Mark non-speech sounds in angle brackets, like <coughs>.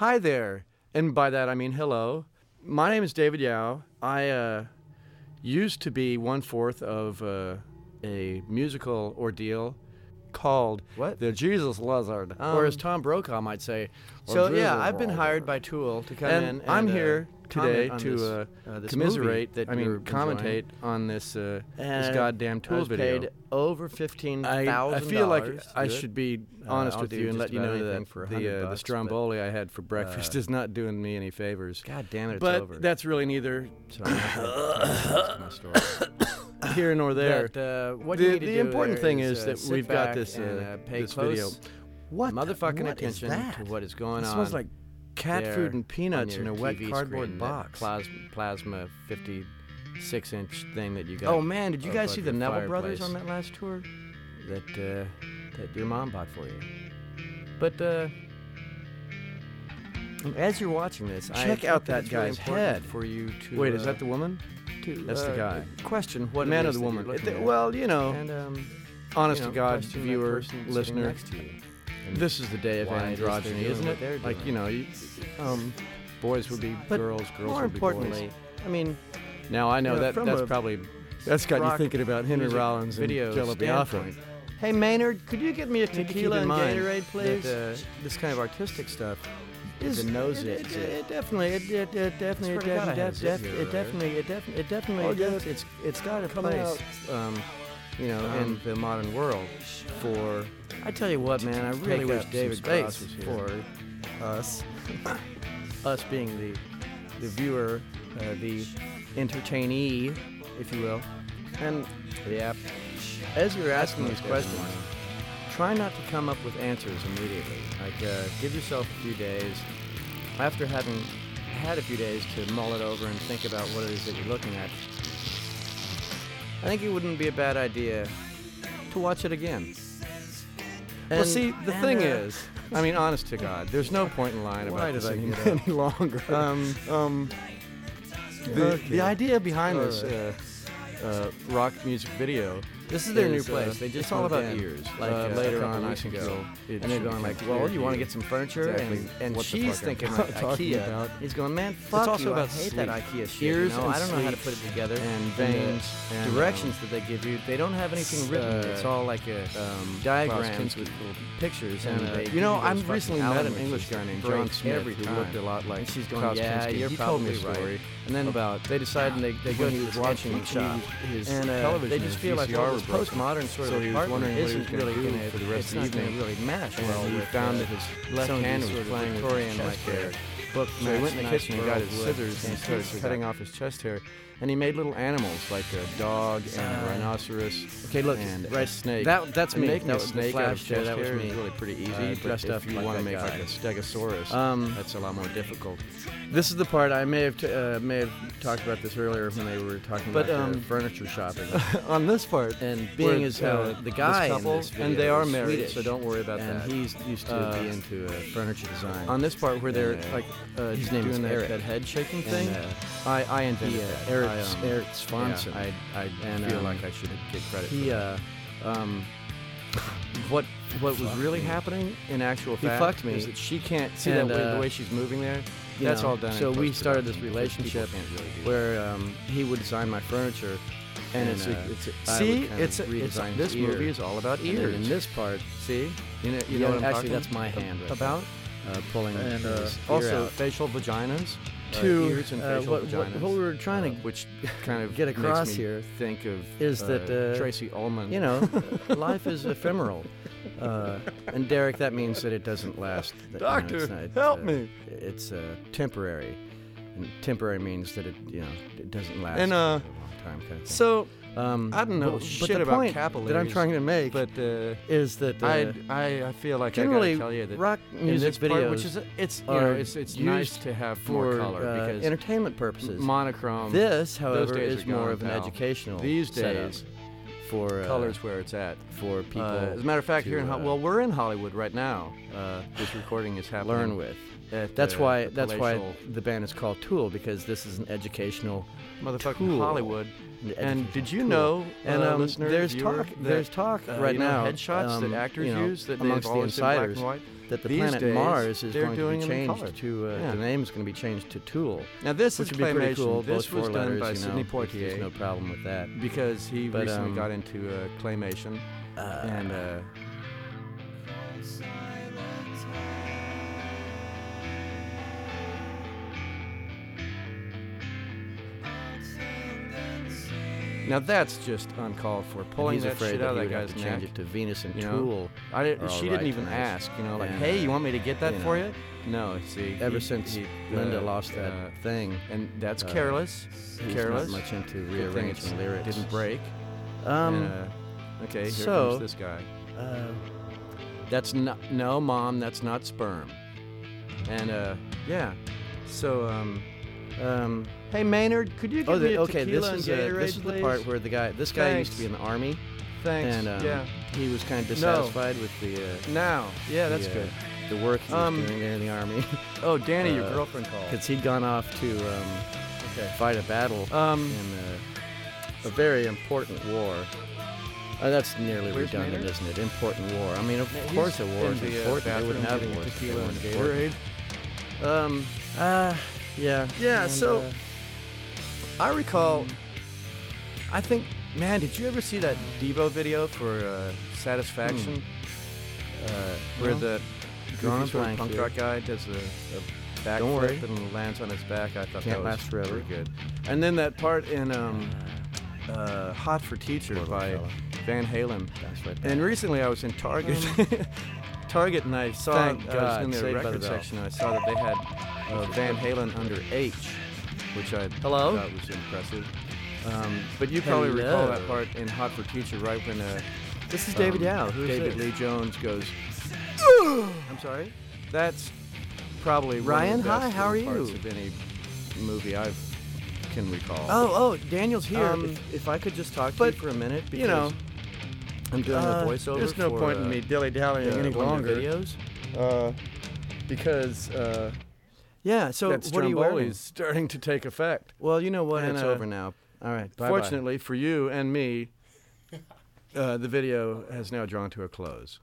Hi there, and by that I mean hello. My name is David Yow. I uh, used to be one fourth of uh, a musical ordeal called What? the Jesus Lizard, Um, or as Tom Brokaw might say. So "The yeah, I've been hired by Tool to come And in. And, I'm uh, here today to this, uh, uh, this commiserate. that I mean, commentate on this uh, this goddamn I Tool was video. paid over fifteen I. I feel like I should be Uh, honest with you and let you know that for the the bucks, but, stromboli I had for breakfast is not doing me any favors. God damn it, but over. that's really neither Sorry, that's my story. <coughs> <coughs> <coughs> here nor there. That, uh, what the you need to the important thing is, is, uh, that we've got this and, uh, uh, pay this close video. What motherfucking what is attention that? to what is going It on. smells like cat food and peanuts in a wet TV cardboard box. Plasma, plasma 56 inch thing that you got. Oh man, did you guys see the Neville brothers on that last tour? that uh, that your mom bought for you. But uh, as you're watching this, Check out that it's really guy's head. for you to. Wait, is uh, that the woman? To, That's the uh, guy. Question what man or the woman? It- well, you know, and um, honest you know, to God, viewer, listener. next to you. And This is the day of why it is they're androgyny, doing isn't it? Like you know, you, um, boys would be But girls, girls more would be importantly, boys. I mean, Now I know you know, that that's probably that's got you thinking about Henry Rollins and video Jello Biafra. Hey Maynard, could you get me a need to keep tequila and Gatorade, please? That, uh, this kind of artistic stuff is the nose it, it, it, it definitely, it, it, it definitely, it, Swear to God, I definitely, it, def- here, it right? definitely, it definitely, it definitely, Oh, it yeah. def- it's it's got a Coming place, um, you know, in Um, the modern world for. I tell you what, man, I really wish David space Cross was here. for us, <coughs> us being the the viewer, uh, the entertainee, if you will. And yeah, as you're asking these questions, try not to come up with answers immediately. Like, uh, give yourself a few days after having had a few days to mull it over and think about what it is that you're looking at. I think it wouldn't be a bad idea to watch it again. well, And- see, the thing uh, is, I mean, honest to God, there's no point in lying about this any, <laughs> any longer. um, Um, the, Okay. the idea behind this uh, uh, rock music video This is their new uh, place. They just it's all about in, ears. Like Uh, uh, later on, I weeks think ago, it'll- it and they're going like, "Well, you want to get some furniture?" exactly and and what the she's I'm thinking like IKEA. about. He's going, "Man, fuck also you. about I hate that. IKEA shit. Ears you know? I don't know how to put it together." and the veins and, directions that they give you, they don't have anything written. uh, it's all like a um, diagrams with little pictures. And, uh, you know, I've recently met an English guy named John Smith who looked a lot like And she's going, "Yeah, you're he told me a probably right." story And then about they decide and they, they go to he this was watching shop. and uh, they just feel like VCR well, was this postmodern sort So of he was apartment he was isn't really do gonna, for the rest of the evening. really mash well with, found uh, that his left hand was playing Victorian like hair. uh, book So he went in the kitchen and got his scissors and started cutting off his chest hair. And he made little animals like a dog and a Uh, rhinoceros. Okay, look, and a snake. That that's And me. making that a snake out of chest That was hair me. is really pretty easy. Uh, dressed if you like want to make like a stegosaurus, Um, that's a lot more difficult. This is the part I may have t- uh, may have talked about this earlier when they were talking But, about um, furniture shopping. <laughs> On this part, and being as how uh, the guy this couple, this and they are married, Swedish, so don't worry about and that. he's used to Uh, be into uh, furniture design. on this part where they're uh, like uh, his name is doing that, Eric. that head shaking And, thing, uh, I I invented he, uh, that. Eric I, um, Eric Swanson. Yeah, I I And, feel um, like I should get credit. he for uh, um, what what was really me. happening in actual fact He fucked me. is that she can't see And, that way, uh, the way she's moving there. That's know, all done. So we started this post-production because people relationship really where um, he would design my furniture, And, and, it's, uh, a, it's a, I see, it's, a, it's this ear. movie is all about and ears. in this part, see, you know, you know actually, that's my hand right about. Uh, pulling And uh, also out. facial vaginas, uh, to uh, facial what, vaginas, what we were trying uh, to which <laughs> kind of get across here think of is uh, that, uh, Tracey Ullman. you know, <laughs> life is ephemeral. Uh, and Derek, that means that it doesn't last. <laughs> That, you know, Doctor, it's not, help uh, me. It's uh, temporary, and temporary means that it, you know, it doesn't last And, uh, a long time. Kind of thing. So um, I don't know but, shit but the about point capillaries, that I'm trying to make but uh, is that uh, I, I I feel like generally I gotta tell you that rock music part, videos, which is it's you know it's it's nice to have for more color uh, because entertainment purposes. monochrome. this, however, is are more gone, of an pal. educational These setup days, for uh, colors where it's at. for people. Uh, as a matter of fact, to, here in Ho- uh, well, we're in Hollywood right now. Uh, this recording is happening. learn with. That's uh, why. the That's why the band is called Tool because this is an educational. motherfucking Tool. Hollywood. An And did you tool. know, And uh, um, listener, there's viewer, talk. There's talk uh, right you know, now. headshots um, that actors you know, use that amongst the insiders white. that the These planet days, Mars is going doing to be in changed to uh, Yeah. the name is going to be changed to Tool, Now this which is would be pretty claymation. cool. This was done letters, by you Sidney Poitier There's no problem with that. because he But, recently um, got into uh, claymation and. Now that's just uncalled for. Pulling that afraid shit that out of that guy's to neck. change it to Venus and you know? Tool. I did, are she didn't right even ask. You know, like, And, hey, you want me to get that you for you? No. See, Ever he- since he, Linda uh, lost that uh, thing, and that's uh, careless. careless. not much into rearranging lyrics. Didn't break. Um, uh, okay, here so- comes this guy. uh, That's not no, mom. That's not sperm. And uh, yeah. So um, um, hey Maynard, could you give oh, me the, a okay. This is and uh, Gatorade, this is the please? part where the guy, this guy used to be in the army, Thanks. and um, yeah. he was kind of No. dissatisfied with the uh, Now. Yeah, that's the, uh, good. the work he was Um, doing there in the army, Oh, Danny, your <laughs> uh, girlfriend called. because he'd gone off to um, Okay. fight a battle Um, in uh, a very important war. Uh, that's nearly Where's redundant, Maynard? isn't it? Important war. I mean, of course, a war is the, uh, important. They wouldn't have wars. tequila and. Gatorade. Um, Uh, yeah. Yeah, and, so- uh, I recall. I think, man, did you ever see that Devo video for uh, Satisfaction? Uh, where No. the Drawing a goofy sort of blank punk rock guy does a, a Don't worry. backflip and lands on his back. I thought Can't that was last forever. pretty good. And then that part in um, uh, "Hot for Teacher" Poor by fella. Van Halen. That's right. And recently I was in Target. <laughs> Target and I saw Thank I was God, in Saved the the record section and I saw that they had uh, Van Halen under H, which I Hello? thought was impressive. Um, but you probably recall that part in Hot for Teacher, right when uh, this is David um, Yow. Who's David this? Lee Jones goes. <gasps> I'm sorry. That's probably one Ryan, of the best hi, how little are parts you? Of any movie I can recall. Oh, oh, Daniel's here. Um, if, if I could just talk to but, you for a minute, because you know, I'm doing uh, a voiceover. There's no for, point uh, in me dilly dallying uh, any one of the longer. videos. Uh, because uh, Yeah. So that what are you wearing? is starting to take effect. Well, you know what? And, it's uh, over now. All right. Bye Fortunately for you and me, uh, the video has now drawn to a close.